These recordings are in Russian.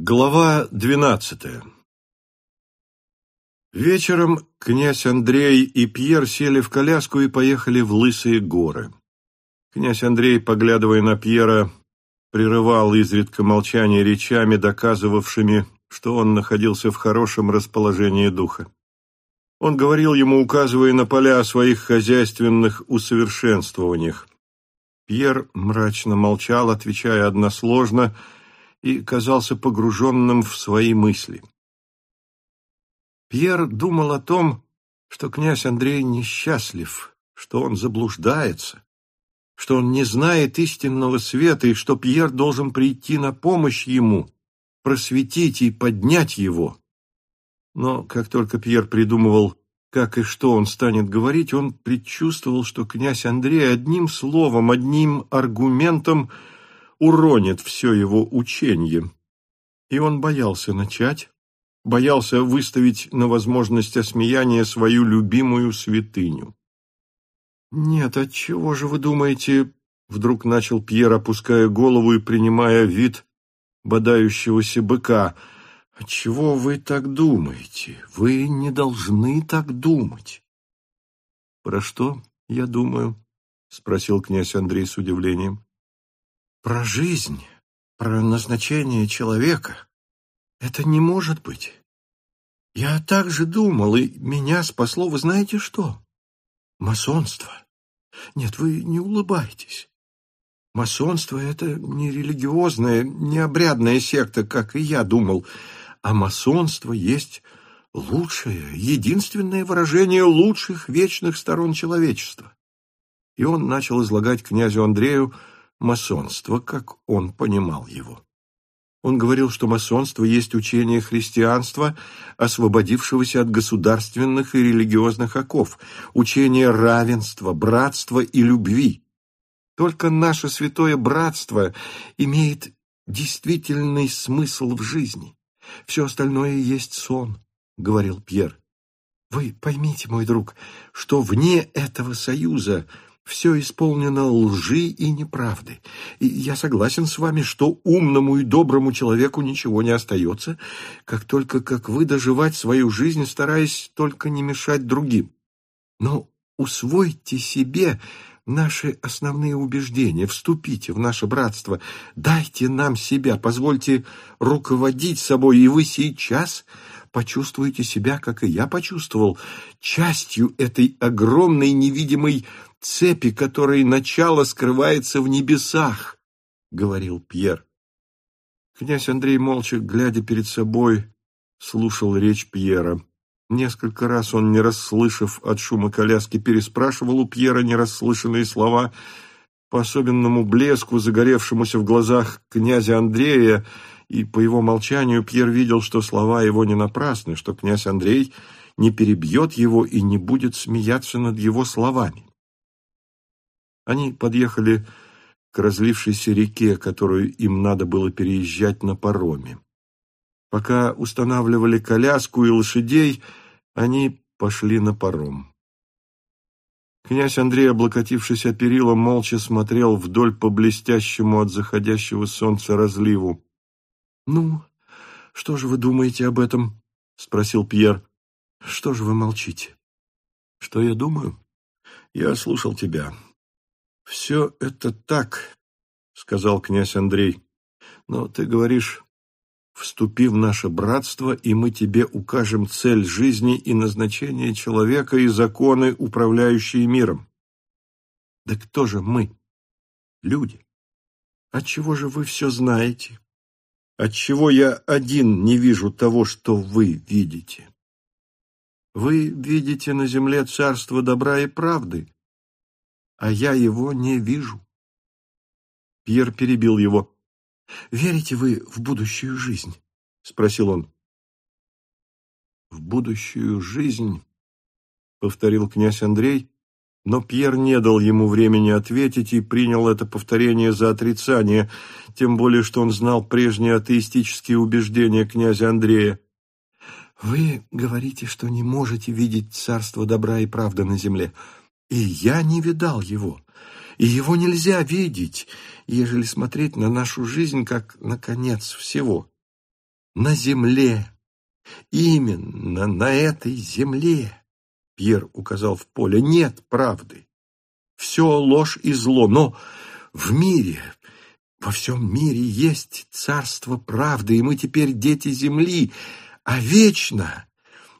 Глава двенадцатая Вечером князь Андрей и Пьер сели в коляску и поехали в Лысые горы. Князь Андрей, поглядывая на Пьера, прерывал изредка молчание речами, доказывавшими, что он находился в хорошем расположении духа. Он говорил ему, указывая на поля о своих хозяйственных усовершенствованиях. Пьер мрачно молчал, отвечая односложно – и казался погруженным в свои мысли. Пьер думал о том, что князь Андрей несчастлив, что он заблуждается, что он не знает истинного света и что Пьер должен прийти на помощь ему, просветить и поднять его. Но как только Пьер придумывал, как и что он станет говорить, он предчувствовал, что князь Андрей одним словом, одним аргументом – уронит все его учение. И он боялся начать, боялся выставить на возможность осмеяния свою любимую святыню. «Нет, отчего же вы думаете...» — вдруг начал Пьер, опуская голову и принимая вид бодающегося быка. «Отчего вы так думаете? Вы не должны так думать». «Про что я думаю?» — спросил князь Андрей с удивлением про жизнь, про назначение человека. Это не может быть. Я так же думал, и меня спасло, вы знаете что? Масонство. Нет, вы не улыбайтесь. Масонство — это не религиозная, не обрядная секта, как и я думал, а масонство есть лучшее, единственное выражение лучших вечных сторон человечества. И он начал излагать князю Андрею масонство, как он понимал его. Он говорил, что масонство есть учение христианства, освободившегося от государственных и религиозных оков, учение равенства, братства и любви. Только наше святое братство имеет действительный смысл в жизни. Все остальное есть сон, — говорил Пьер. Вы поймите, мой друг, что вне этого союза все исполнено лжи и неправды. И я согласен с вами, что умному и доброму человеку ничего не остается, как только, как вы, доживать свою жизнь, стараясь только не мешать другим. Но усвойте себе наши основные убеждения, вступите в наше братство, дайте нам себя, позвольте руководить собой, и вы сейчас почувствуете себя, как и я почувствовал, частью этой огромной невидимой цепи, которой начало скрывается в небесах, — говорил Пьер. Князь Андрей, молча глядя перед собой, слушал речь Пьера. Несколько раз он, не расслышав от шума коляски, переспрашивал у Пьера нерасслышанные слова. По особенному блеску, загоревшемуся в глазах князя Андрея, и по его молчанию Пьер видел, что слова его не напрасны, что князь Андрей не перебьет его и не будет смеяться над его словами. Они подъехали к разлившейся реке, которую им надо было переезжать на пароме. Пока устанавливали коляску и лошадей, они пошли на паром. Князь Андрей, облокотившись о перила, молча смотрел вдоль по блестящему от заходящего солнца разливу. — Ну, что же вы думаете об этом? — спросил Пьер. — Что же вы молчите? — Что я думаю? Я слушал тебя. «Все это так», — сказал князь Андрей. «Но ты говоришь, вступи в наше братство, и мы тебе укажем цель жизни и назначение человека и законы, управляющие миром». «Да кто же мы? Люди. Отчего же вы все знаете? Отчего я один не вижу того, что вы видите?» Вы видите на земле царство добра и правды, а я его не вижу. Пьер перебил его. «Верите вы в будущую жизнь?» — спросил он. «В будущую жизнь?» — повторил князь Андрей, но Пьер не дал ему времени ответить и принял это повторение за отрицание, тем более что он знал прежние атеистические убеждения князя Андрея. «Вы говорите, что не можете видеть царство добра и правды на земле», и я не видал его, и его нельзя видеть, ежели смотреть на нашу жизнь как на конец всего. на земле, именно на этой земле, Пьер указал в поле, нет правды. Все ложь и зло, но в мире, во всем мире есть царство правды, и мы теперь дети земли, а вечно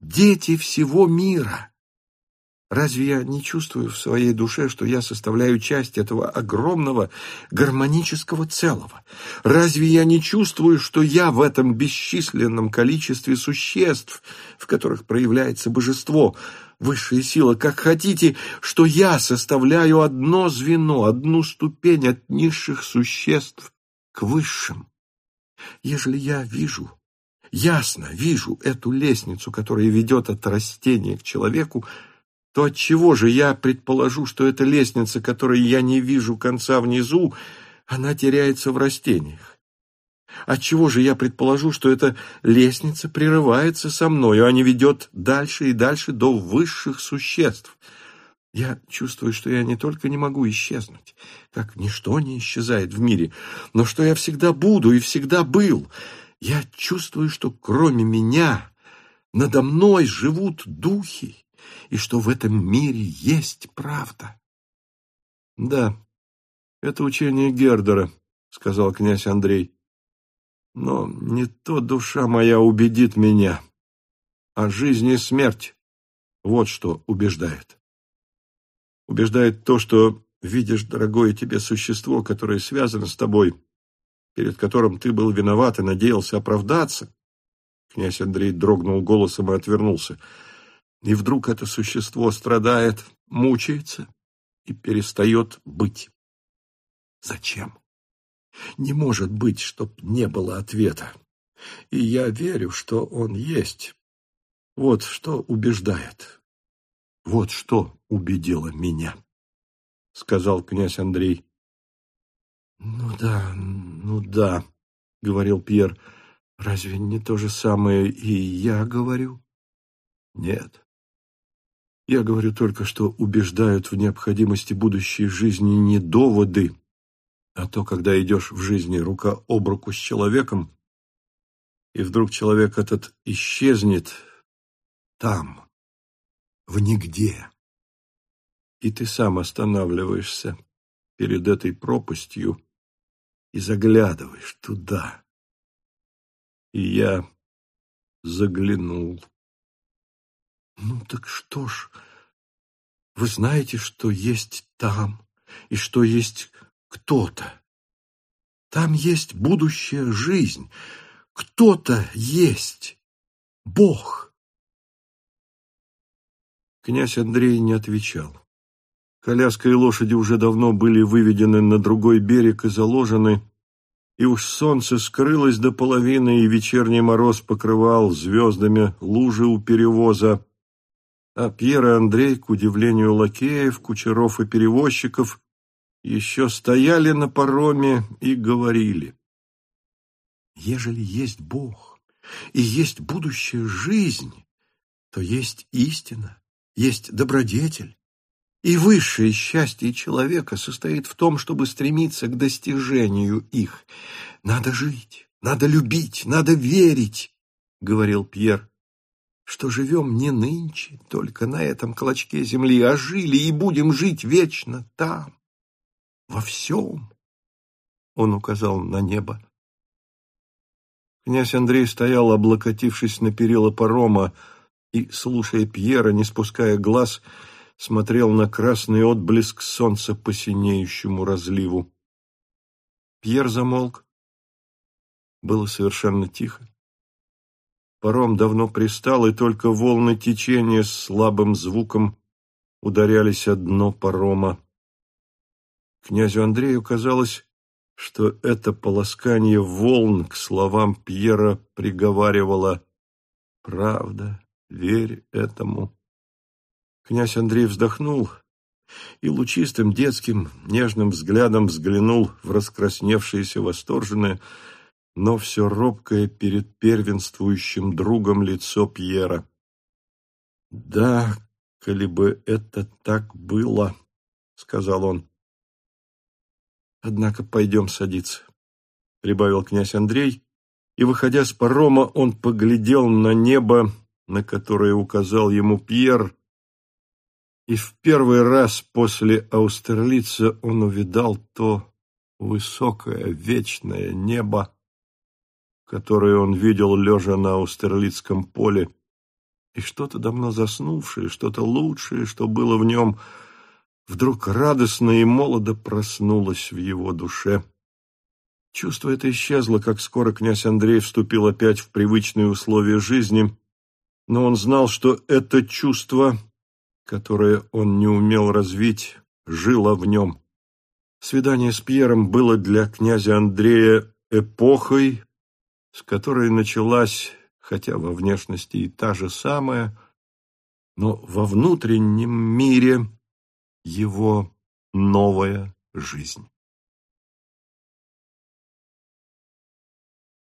дети всего мира. Разве я не чувствую в своей душе, что я составляю часть этого огромного гармонического целого? Разве я не чувствую, что я в этом бесчисленном количестве существ, в которых проявляется божество, высшая сила, как хотите, что я составляю одно звено, одну ступень от низших существ к высшим? Ежели я вижу, ясно вижу эту лестницу, которая ведет от растения к человеку, то отчего же я предположу, что эта лестница, которой я не вижу конца внизу, она теряется в растениях? Отчего же я предположу, что эта лестница прерывается со мною, а не ведет дальше и дальше до высших существ? Я чувствую, что я не только не могу исчезнуть, как ничто не исчезает в мире, но что я всегда буду и всегда был. Я чувствую, что кроме меня надо мной живут духи, и что в этом мире есть правда. — Да, это учение Гердера, — сказал князь Андрей. — Но не то душа моя убедит меня, а жизнь и смерть — вот что убеждает. Убеждает то, что видишь дорогое тебе существо, которое связано с тобой, перед которым ты был виноват и надеялся оправдаться. Князь Андрей дрогнул голосом и отвернулся. — и вдруг это существо страдает, мучается и перестает быть. Зачем? Не может быть, чтоб не было ответа. И я верю, что он есть. Вот что убеждает. Вот что убедило меня, — сказал князь Андрей. — Ну да, ну да, — говорил Пьер. — Разве не то же самое и я говорю? — Нет. Я говорю только, что убеждают в необходимости будущей жизни не доводы, а то, когда идешь в жизни рука об руку с человеком, и вдруг человек этот исчезнет там, в нигде, и ты сам останавливаешься перед этой пропастью и заглядываешь туда. И я заглянул. Ну так что ж, вы знаете, что есть там и что есть кто-то. Там есть будущая жизнь. Кто-то есть. Бог. Князь Андрей не отвечал. Коляска и лошади уже давно были выведены на другой берег и заложены, и уж солнце скрылось до половины, и вечерний мороз покрывал звездами лужи у перевоза, а Пьер и Андрей, к удивлению лакеев, кучеров и перевозчиков, еще стояли на пароме и говорили. Ежели есть Бог и есть будущая жизнь, то есть истина, есть добродетель. И высшее счастье человека состоит в том, чтобы стремиться к достижению их. Надо жить, надо любить, надо верить, — говорил Пьер что живем не нынче, только на этом клочке земли, а жили и будем жить вечно там, во всем. Он указал на небо. Князь Андрей стоял, облокотившись на перила парома, и, слушая Пьера, не спуская глаз, смотрел на красный отблеск солнца по синеющему разливу. Пьер замолк. Было совершенно тихо. Паром давно пристал, и только волны течения с слабым звуком ударялись о дно парома. Князю Андрею казалось, что это полоскание волн к словам Пьера приговаривало «Правда, верь этому». Князь Андрей вздохнул и лучистым детским нежным взглядом взглянул в раскрасневшееся восторженное, но все робкое перед первенствующим другом лицо Пьера. «Да, коли бы это так было», — сказал он. «Однако пойдем садиться», — прибавил князь Андрей, и, выходя с парома, он поглядел на небо, на которое указал ему Пьер, и в первый раз после Аустерлица он увидал то высокое вечное небо, которое он видел, лежа на Аустерлицком поле, и что-то давно заснувшее, что-то лучшее, что было в нем, вдруг радостно и молодо проснулось в его душе. Чувство это исчезло, как скоро князь Андрей вступил опять в привычные условия жизни, но он знал, что это чувство, которое он не умел развить, жило в нем. Свидание с Пьером было для князя Андрея эпохой, с которой началась хотя во внешности и та же самая, но во внутреннем мире его новая жизнь.